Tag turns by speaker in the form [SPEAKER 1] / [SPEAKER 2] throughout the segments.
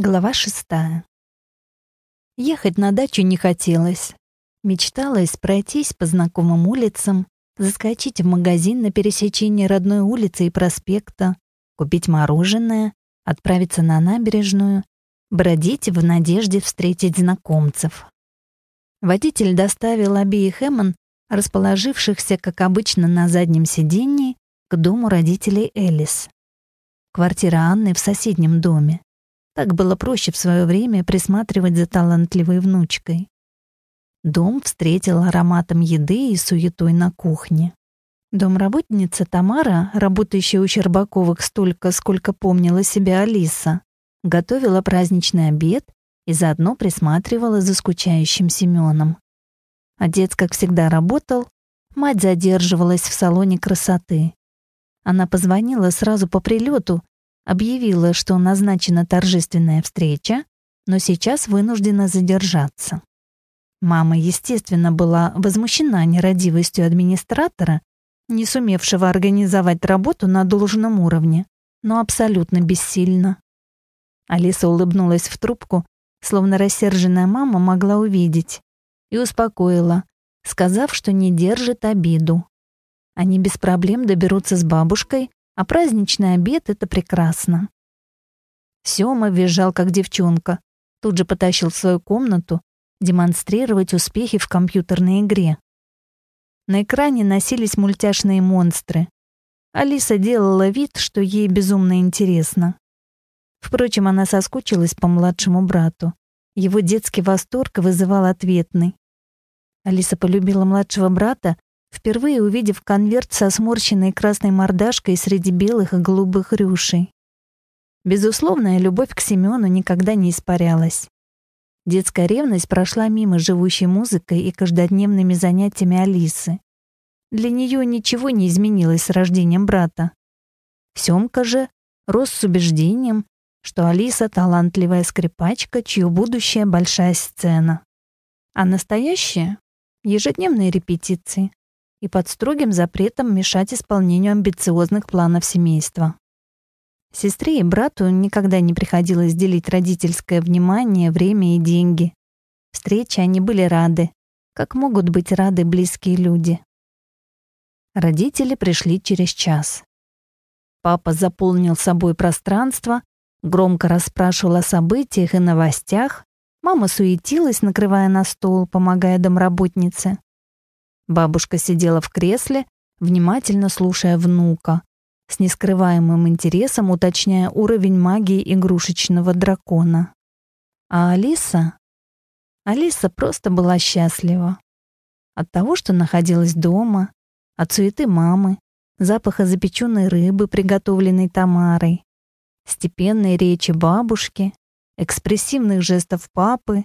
[SPEAKER 1] Глава шестая. Ехать на дачу не хотелось. Мечталось пройтись по знакомым улицам, заскочить в магазин на пересечении родной улицы и проспекта, купить мороженое, отправиться на набережную, бродить в надежде встретить знакомцев. Водитель доставил обеих Эммон, расположившихся, как обычно, на заднем сиденье, к дому родителей Элис. Квартира Анны в соседнем доме. Так было проще в свое время присматривать за талантливой внучкой. Дом встретил ароматом еды и суетой на кухне. Домработница Тамара, работающая у Щербаковых столько, сколько помнила себя Алиса, готовила праздничный обед и заодно присматривала за скучающим Семеном. Отец, как всегда, работал, мать задерживалась в салоне красоты. Она позвонила сразу по прилету объявила, что назначена торжественная встреча, но сейчас вынуждена задержаться. Мама, естественно, была возмущена нерадивостью администратора, не сумевшего организовать работу на должном уровне, но абсолютно бессильна. Алиса улыбнулась в трубку, словно рассерженная мама могла увидеть, и успокоила, сказав, что не держит обиду. Они без проблем доберутся с бабушкой, а праздничный обед — это прекрасно. Сёма визжал, как девчонка. Тут же потащил в свою комнату демонстрировать успехи в компьютерной игре. На экране носились мультяшные монстры. Алиса делала вид, что ей безумно интересно. Впрочем, она соскучилась по младшему брату. Его детский восторг вызывал ответный. Алиса полюбила младшего брата впервые увидев конверт со сморщенной красной мордашкой среди белых и голубых рюшей. Безусловная любовь к Семену никогда не испарялась. Детская ревность прошла мимо живущей музыкой и каждодневными занятиями Алисы. Для нее ничего не изменилось с рождением брата. Семка же рос с убеждением, что Алиса — талантливая скрипачка, чье будущее — большая сцена. А настоящее — ежедневные репетиции, и под строгим запретом мешать исполнению амбициозных планов семейства. Сестре и брату никогда не приходилось делить родительское внимание, время и деньги. Встречи они были рады, как могут быть рады близкие люди. Родители пришли через час. Папа заполнил собой пространство, громко расспрашивал о событиях и новостях, мама суетилась, накрывая на стол, помогая домработнице. Бабушка сидела в кресле, внимательно слушая внука, с нескрываемым интересом уточняя уровень магии игрушечного дракона. А Алиса? Алиса просто была счастлива. От того, что находилась дома, от суеты мамы, запаха запеченной рыбы, приготовленной Тамарой, степенной речи бабушки, экспрессивных жестов папы,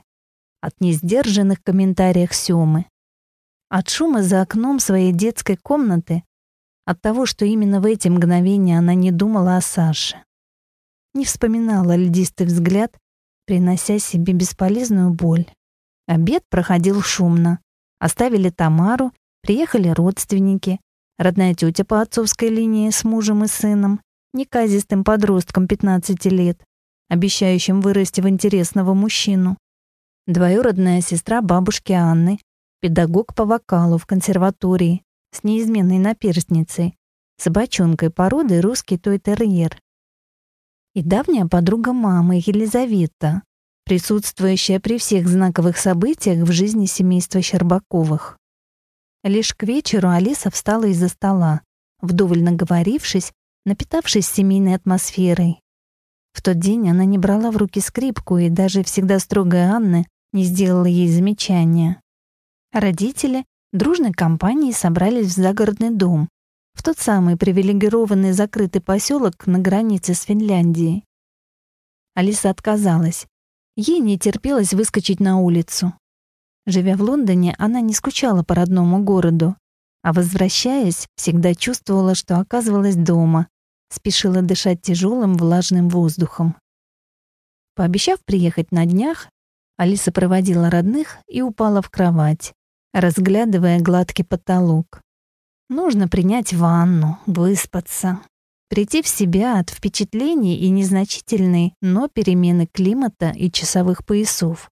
[SPEAKER 1] от несдержанных комментариев Сёмы. От шума за окном своей детской комнаты, от того, что именно в эти мгновения она не думала о Саше. Не вспоминала льдистый взгляд, принося себе бесполезную боль. Обед проходил шумно. Оставили Тамару, приехали родственники, родная тетя по отцовской линии с мужем и сыном, неказистым подростком 15 лет, обещающим вырасти в интересного мужчину. Двоюродная сестра бабушки Анны, педагог по вокалу в консерватории с неизменной наперстницей, собачонкой породы русский той-терьер. И давняя подруга мамы Елизавета, присутствующая при всех знаковых событиях в жизни семейства Щербаковых. Лишь к вечеру Алиса встала из-за стола, вдоволь наговорившись, напитавшись семейной атмосферой. В тот день она не брала в руки скрипку, и даже всегда строгая Анна не сделала ей замечания. Родители дружной компанией собрались в загородный дом, в тот самый привилегированный закрытый поселок на границе с Финляндией. Алиса отказалась. Ей не терпелось выскочить на улицу. Живя в Лондоне, она не скучала по родному городу, а возвращаясь, всегда чувствовала, что оказывалась дома, спешила дышать тяжелым влажным воздухом. Пообещав приехать на днях, Алиса проводила родных и упала в кровать разглядывая гладкий потолок. Нужно принять ванну, выспаться, прийти в себя от впечатлений и незначительной, но перемены климата и часовых поясов.